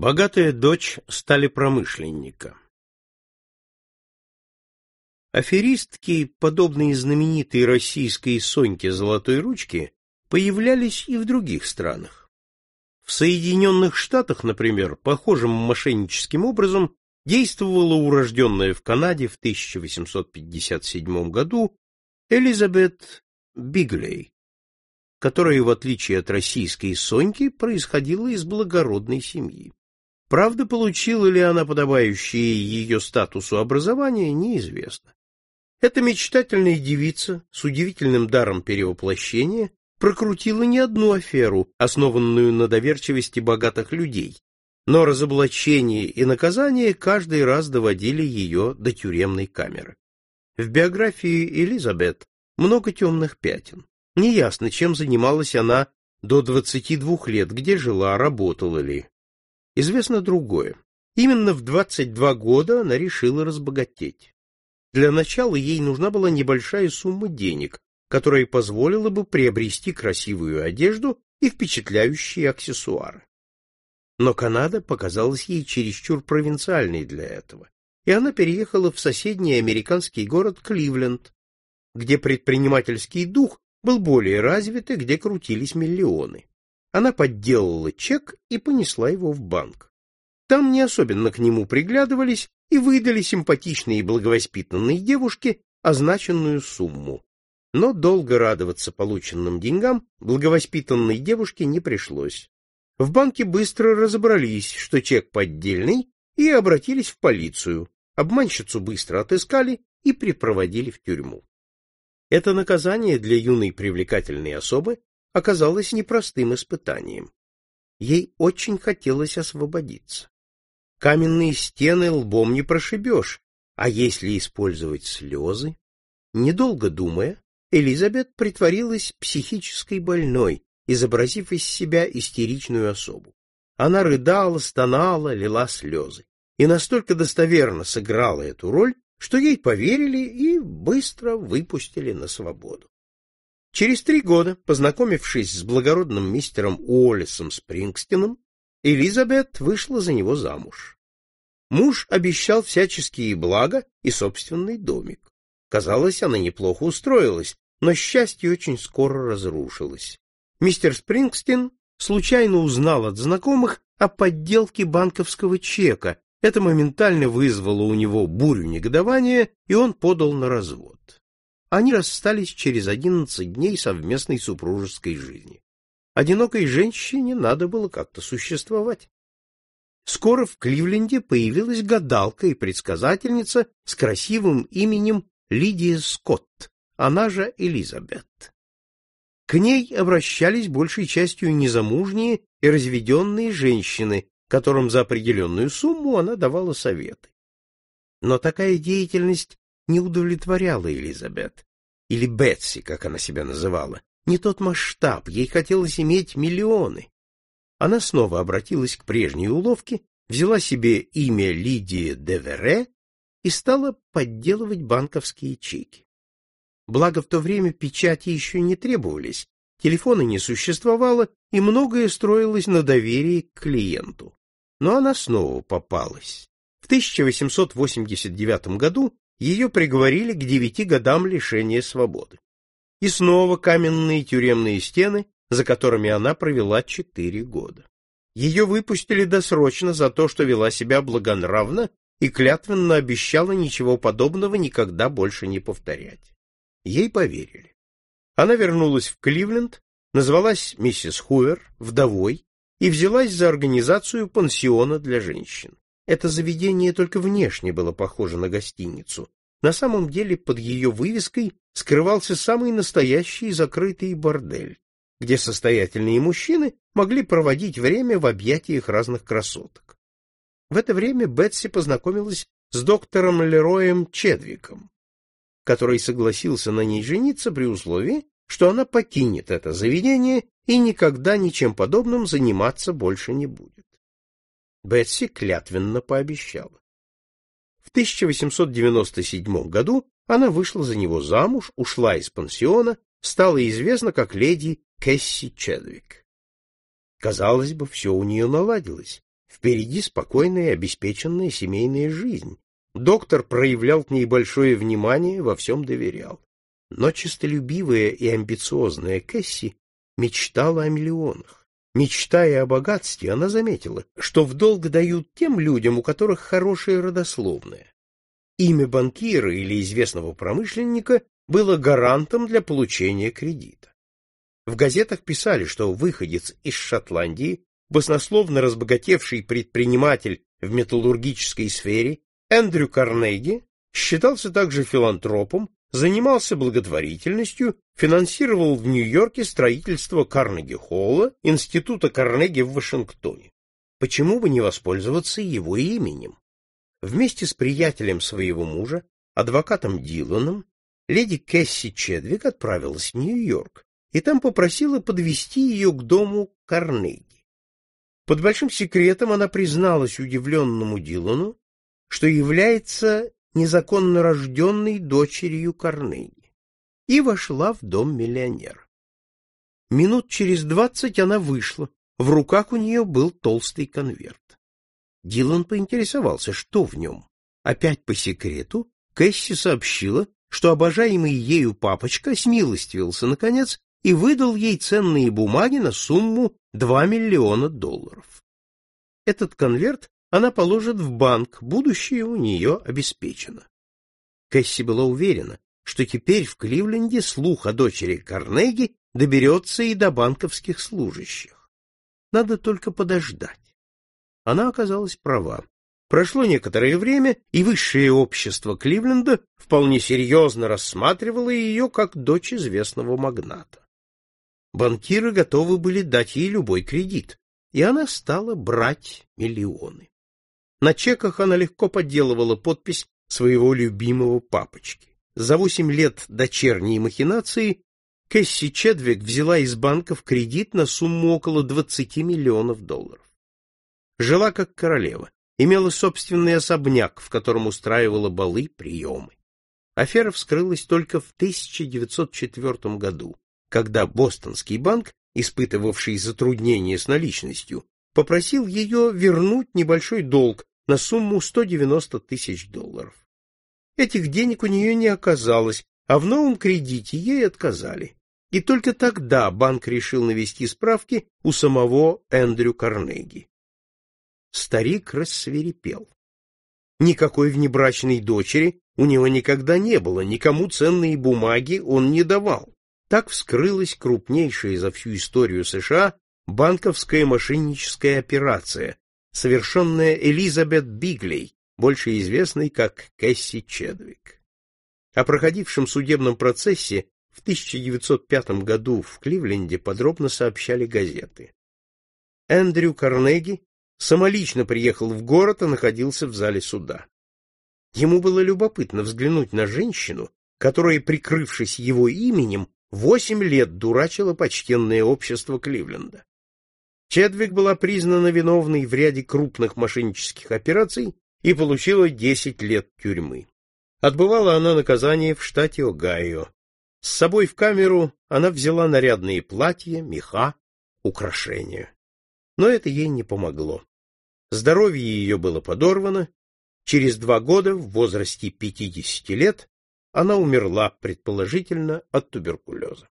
Богатая дочь стали промышленника. Аферистки, подобные знаменитой российской Соньке Золотой Ручки, появлялись и в других странах. В Соединенных Штатах, например, похожим мошенническим образом действовала урожденная в Канаде в 1857 году Элизабет Биглей, которая, в отличие от российской Соньки, происходила из благородной семьи. Правда, получила ли она подобающее ее статусу образование, неизвестно. Эта мечтательная девица с удивительным даром перевоплощения прокрутила не одну аферу, основанную на доверчивости богатых людей, но разоблачение и наказание каждый раз доводили ее до тюремной камеры. В биографии Элизабет много темных пятен. Неясно, чем занималась она до 22 лет, где жила, работала ли. Известно другое. Именно в 22 года она решила разбогатеть. Для начала ей нужна была небольшая сумма денег, которая позволила бы приобрести красивую одежду и впечатляющие аксессуары. Но Канада показалась ей чересчур провинциальной для этого, и она переехала в соседний американский город Кливленд, где предпринимательский дух был более развит и где крутились миллионы. Она подделала чек и понесла его в банк. Там не особенно к нему приглядывались и выдали симпатичной и благовоспитанной девушке означенную сумму. Но долго радоваться полученным деньгам благовоспитанной девушке не пришлось. В банке быстро разобрались, что чек поддельный, и обратились в полицию. Обманщицу быстро отыскали и припроводили в тюрьму. Это наказание для юной привлекательной особы оказалось непростым испытанием. Ей очень хотелось освободиться. Каменные стены лбом не прошибешь, а если использовать слезы? Недолго думая, Элизабет притворилась психической больной, изобразив из себя истеричную особу. Она рыдала, стонала, лила слезы. И настолько достоверно сыграла эту роль, что ей поверили и быстро выпустили на свободу. Через три года, познакомившись с благородным мистером Уоллесом Спрингстином, Элизабет вышла за него замуж. Муж обещал всяческие блага и собственный домик. Казалось, она неплохо устроилась, но счастье очень скоро разрушилось. Мистер Спрингстин случайно узнал от знакомых о подделке банковского чека, это моментально вызвало у него бурю негодования, и он подал на развод. Они расстались через одиннадцать дней совместной супружеской жизни. Одинокой женщине надо было как-то существовать. Скоро в Кливленде появилась гадалка и предсказательница с красивым именем Лидия Скотт, она же Элизабет. К ней обращались большей частью незамужние и разведенные женщины, которым за определенную сумму она давала советы. Но такая деятельность не удовлетворяла Элизабет, или Бетси, как она себя называла, не тот масштаб, ей хотелось иметь миллионы. Она снова обратилась к прежней уловке, взяла себе имя Лидии Девере и стала подделывать банковские чеки. Благо в то время печати еще не требовались, телефона не существовало, и многое строилось на доверии к клиенту но она снова попалась. В 1889 году ее приговорили к девяти годам лишения свободы. И снова каменные тюремные стены, за которыми она провела четыре года. Ее выпустили досрочно за то, что вела себя благонравно и клятвенно обещала ничего подобного никогда больше не повторять. Ей поверили. Она вернулась в Кливленд, назвалась миссис Хуэр, вдовой, и взялась за организацию пансиона для женщин. Это заведение только внешне было похоже на гостиницу. На самом деле под ее вывеской скрывался самый настоящий закрытый бордель, где состоятельные мужчины могли проводить время в объятиях разных красоток. В это время Бетси познакомилась с доктором Лероем Чедвиком, который согласился на ней жениться при условии, что она покинет это заведение и никогда ничем подобным заниматься больше не будет. Бетси клятвенно пообещала. В 1897 году она вышла за него замуж, ушла из пансиона, стала известна как леди Кэсси Чедвик. Казалось бы, все у нее наладилось. Впереди спокойная и обеспеченная семейная жизнь. Доктор проявлял к ней большое внимание, во всем доверял. Но честолюбивая и амбициозная Кэсси мечтала о миллионах. Мечтая о богатстве, она заметила, что в долг дают тем людям, у которых хорошее родословное. Имя банкира или известного промышленника было гарантом для получения кредита. В газетах писали, что выходец из Шотландии, баснословно разбогатевший предприниматель в металлургической сфере, Эндрю Карнеги, считался также филантропом, занимался благотворительностью, финансировал в Нью-Йорке строительство Карнеги-холла, института Карнеги в Вашингтоне. Почему бы не воспользоваться его именем? Вместе с приятелем своего мужа, адвокатом Диланом, леди Кэсси Чедвик отправилась в Нью-Йорк и там попросила подвести ее к дому Карнеги. Под большим секретом она призналась удивленному Дилану, что является незаконно рожденной дочерью Карнеги, и вошла в дом миллионера. Минут через двадцать она вышла, в руках у нее был толстый конверт. Дилан поинтересовался, что в нем. Опять по секрету Кэсси сообщила, что обожаемый ею папочка смилостивился, наконец, и выдал ей ценные бумаги на сумму 2 миллиона долларов. Этот конверт она положит в банк, будущее у нее обеспечено. Кэсси была уверена, что теперь в Кливленде слух о дочери Карнеги доберется и до банковских служащих. Надо только подождать. Она оказалась права. Прошло некоторое время, и высшее общество Кливленда вполне серьезно рассматривало ее как дочь известного магната. Банкиры готовы были дать ей любой кредит, и она стала брать миллионы. На чеках она легко подделывала подпись своего любимого папочки. За восемь лет дочерней махинации Кэсси Чедвик взяла из банков кредит на сумму около 20 миллионов долларов. Жила как королева, имела собственный особняк, в котором устраивала балы, приемы. Афера вскрылась только в 1904 году, когда Бостонский банк, испытывавший затруднения с наличностью, попросил ее вернуть небольшой долг на сумму 190 тысяч долларов. Этих денег у нее не оказалось, а в новом кредите ей отказали. И только тогда банк решил навести справки у самого Эндрю Карнеги. Старик рассверепел. Никакой внебрачной дочери у него никогда не было, никому ценные бумаги он не давал. Так вскрылась крупнейшая за всю историю США банковская мошенническая операция, совершенная Элизабет Биглей, больше известной как Кэсси Чедвик. О проходившем судебном процессе в 1905 году в Кливленде подробно сообщали газеты. Эндрю Карнеги самолично приехал в город и находился в зале суда. Ему было любопытно взглянуть на женщину, которая, прикрывшись его именем, восемь лет дурачила почтенное общество Кливленда. Чедвик была признана виновной в ряде крупных мошеннических операций и получила 10 лет тюрьмы. Отбывала она наказание в штате Огайо. С собой в камеру она взяла нарядные платья, меха, украшения. Но это ей не помогло. Здоровье ее было подорвано. Через два года, в возрасте 50 лет, она умерла, предположительно, от туберкулеза.